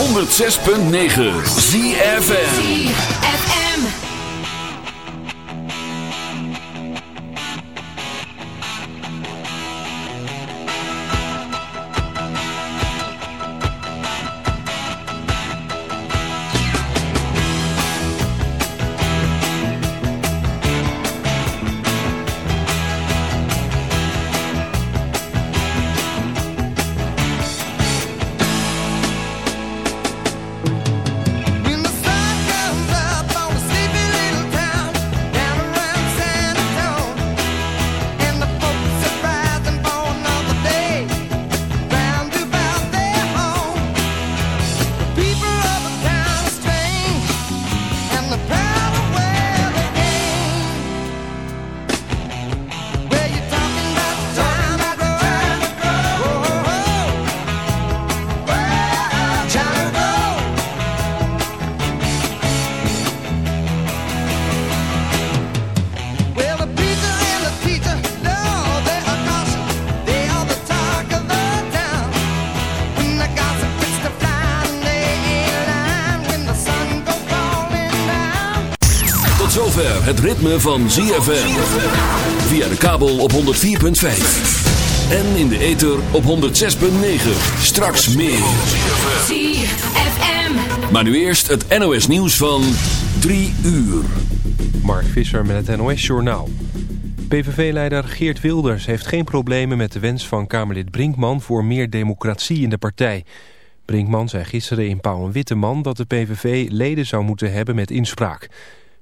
106.9 ZFM. Ritme van ZFM. Via de kabel op 104.5. En in de ether op 106.9. Straks meer. ZFM. Maar nu eerst het NOS nieuws van 3 uur. Mark Visser met het NOS-journaal. PVV-leider Geert Wilders heeft geen problemen met de wens van Kamerlid Brinkman... voor meer democratie in de partij. Brinkman zei gisteren in Pauw en Witteman dat de PVV leden zou moeten hebben met inspraak.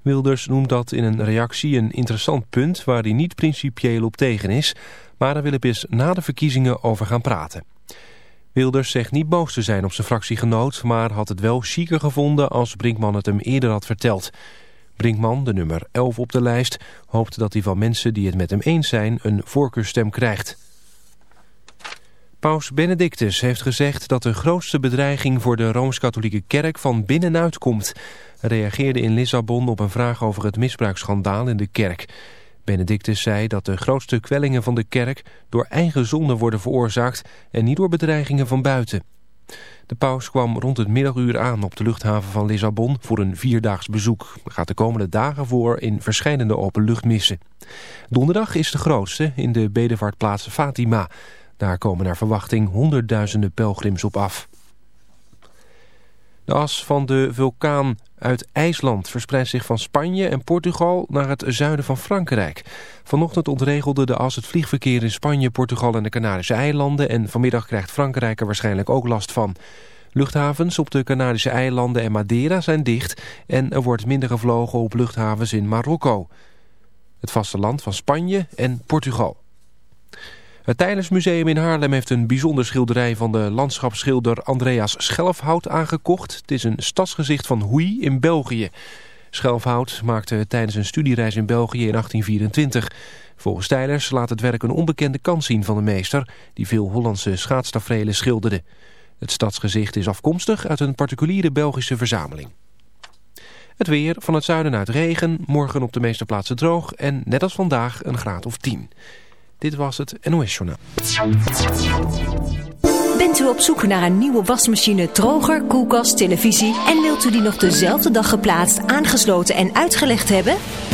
Wilders noemt dat in een reactie een interessant punt... waar hij niet principieel op tegen is... maar daar wil hij eens na de verkiezingen over gaan praten. Wilders zegt niet boos te zijn op zijn fractiegenoot... maar had het wel chiquer gevonden als Brinkman het hem eerder had verteld... Brinkman, de nummer 11 op de lijst, hoopt dat hij van mensen die het met hem eens zijn een voorkeurstem krijgt. Paus Benedictus heeft gezegd dat de grootste bedreiging voor de Rooms-Katholieke Kerk van binnenuit komt. Reageerde in Lissabon op een vraag over het misbruiksschandaal in de kerk. Benedictus zei dat de grootste kwellingen van de kerk door eigen zonde worden veroorzaakt en niet door bedreigingen van buiten. De paus kwam rond het middaguur aan op de luchthaven van Lissabon voor een vierdaags bezoek. Gaat de komende dagen voor in verschillende openluchtmissen. Donderdag is de grootste in de bedevaartplaats Fatima. Daar komen naar verwachting honderdduizenden pelgrims op af. De as van de vulkaan uit IJsland verspreidt zich van Spanje en Portugal naar het zuiden van Frankrijk. Vanochtend ontregelde de as het vliegverkeer in Spanje, Portugal en de Canarische eilanden... en vanmiddag krijgt Frankrijk er waarschijnlijk ook last van. Luchthavens op de Canarische eilanden en Madeira zijn dicht... en er wordt minder gevlogen op luchthavens in Marokko. Het vasteland van Spanje en Portugal. Het Tijlersmuseum in Haarlem heeft een bijzonder schilderij van de landschapsschilder Andreas Schelfhout aangekocht. Het is een stadsgezicht van Hoei in België. Schelfhout maakte tijdens een studiereis in België in 1824. Volgens Tijlers laat het werk een onbekende kant zien van de meester... die veel Hollandse schaatstafrelen schilderde. Het stadsgezicht is afkomstig uit een particuliere Belgische verzameling. Het weer, van het zuiden uit regen, morgen op de meeste plaatsen droog... en net als vandaag een graad of 10. Dit was het NOS Journaal. Bent u op zoek naar een nieuwe wasmachine, droger, koelkast, televisie... en wilt u die nog dezelfde dag geplaatst, aangesloten en uitgelegd hebben?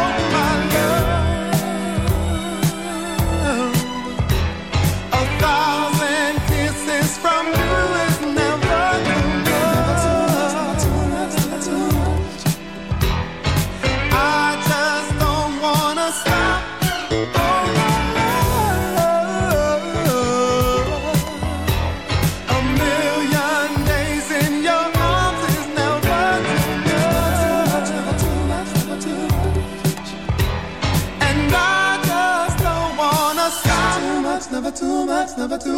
Oh,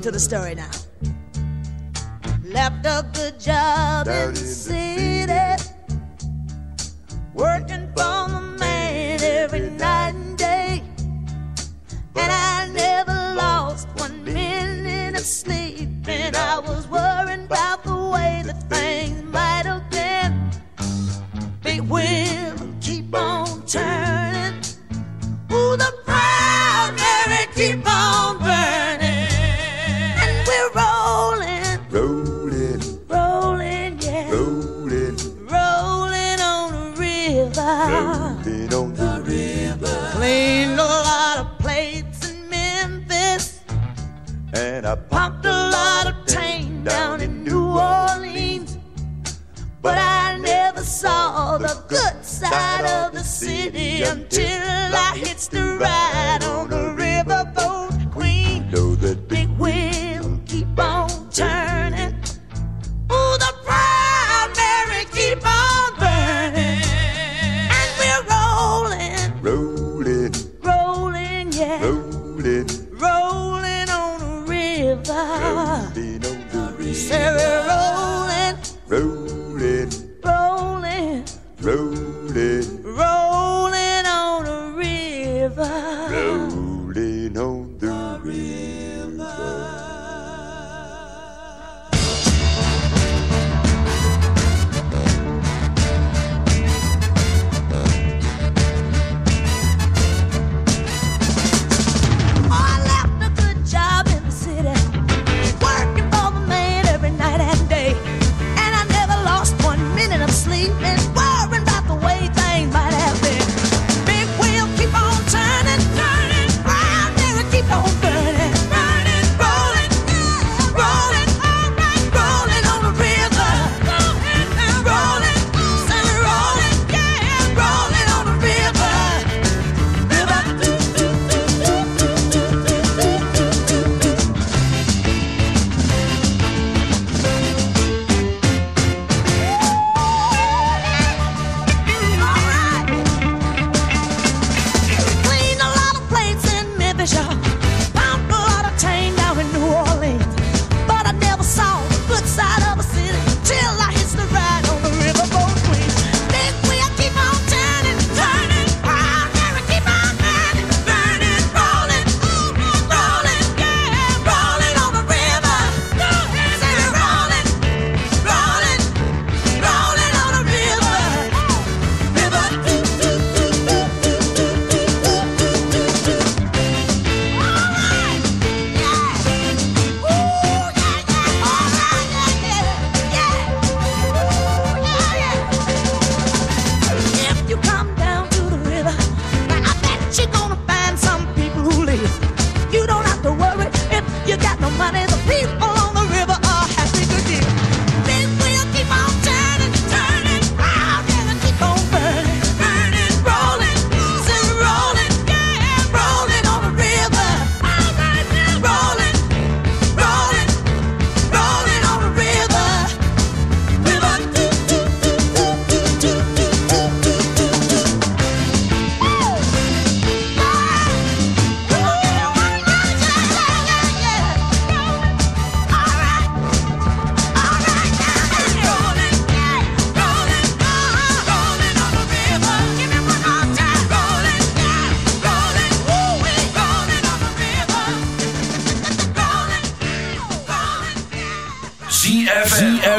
listen to the story now. Left a good job Down in the city.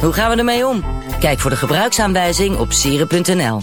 Hoe gaan we ermee om? Kijk voor de gebruiksaanwijzing op sieren.nl.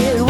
you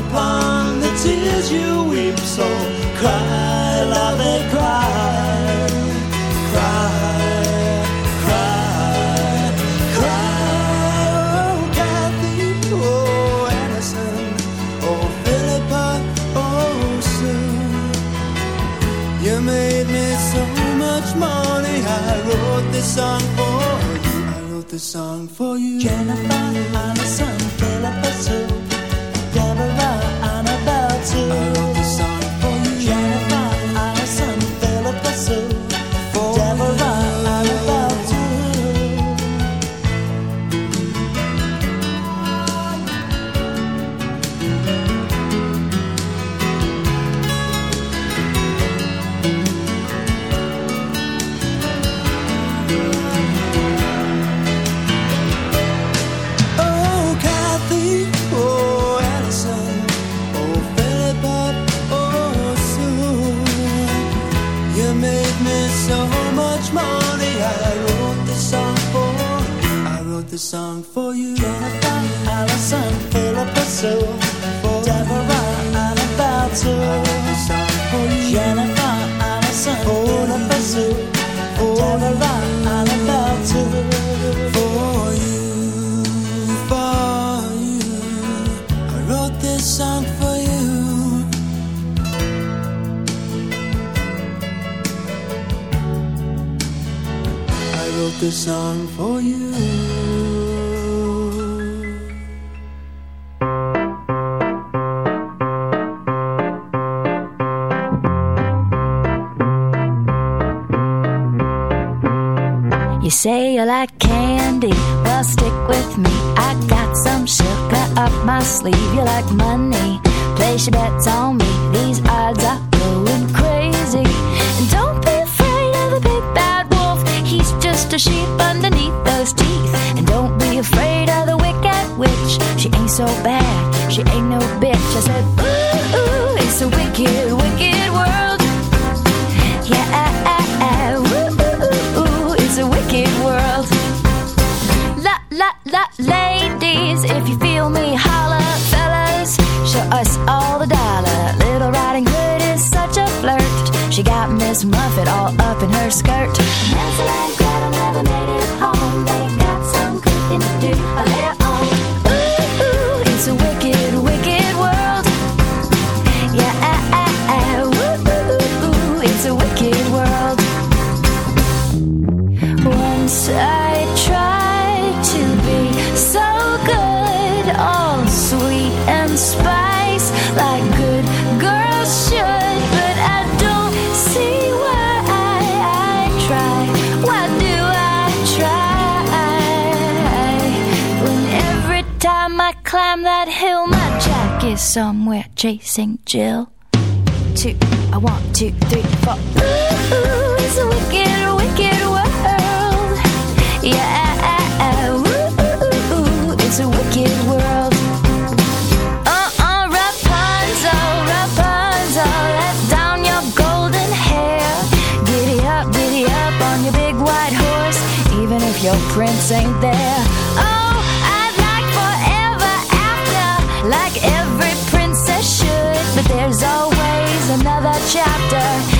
Upon the tears you weep. So cry, love it, cry, cry, cry, cry. Oh, Kathy, oh, oh, oh, Sue. You made me so much money. I wrote this song for you. I wrote this song for you. Jennifer, a song for you. You say you like candy, well stick with me. I got some sugar up my sleeve. You like money, place your bets on chasing Jill. Two, a one, two, three, four. Ooh, ooh, it's a wicked, wicked world. Yeah. chapter.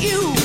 you.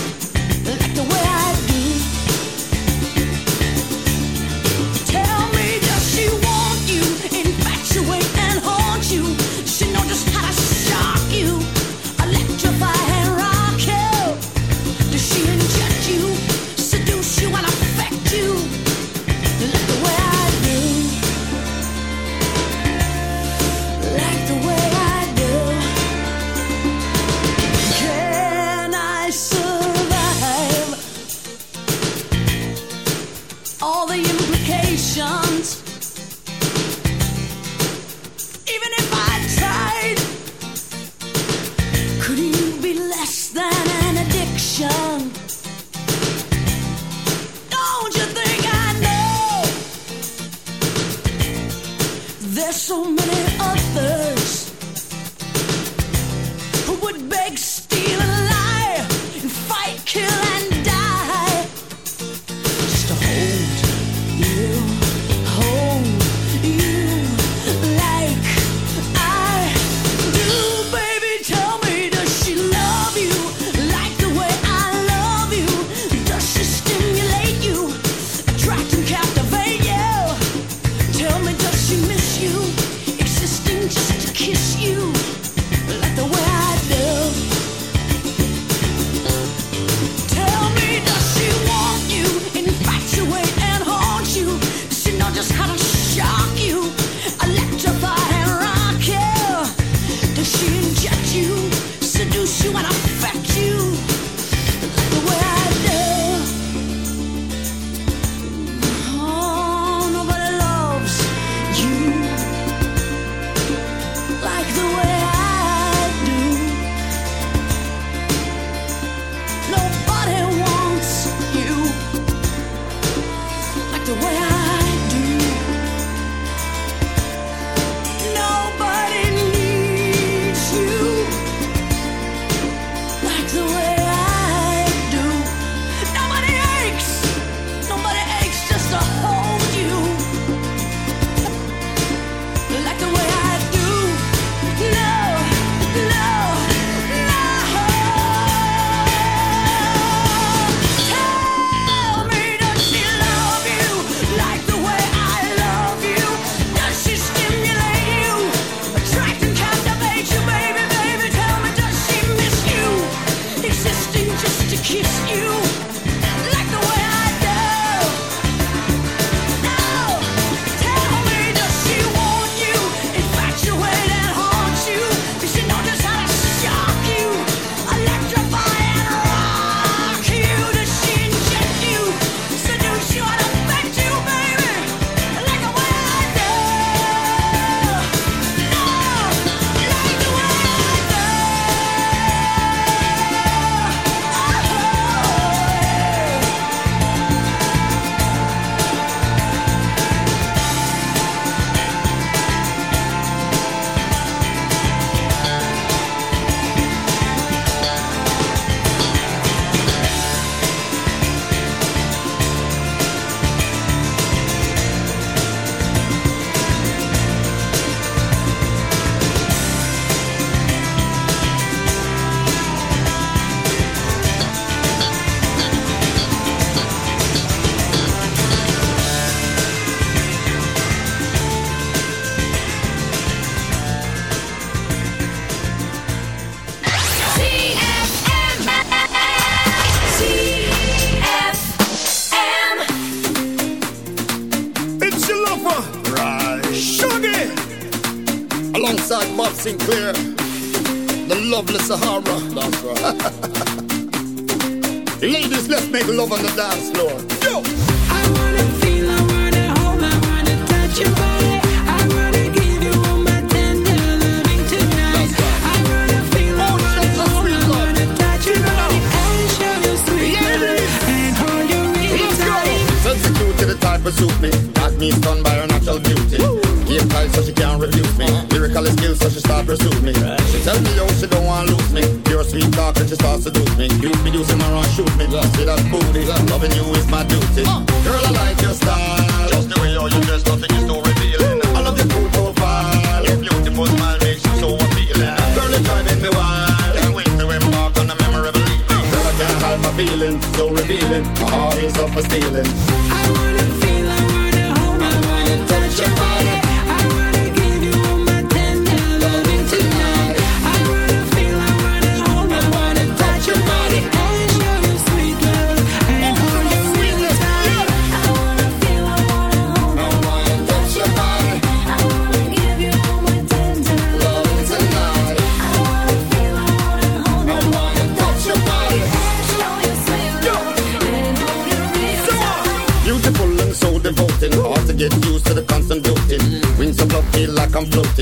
feeling. My heart is up for stealing.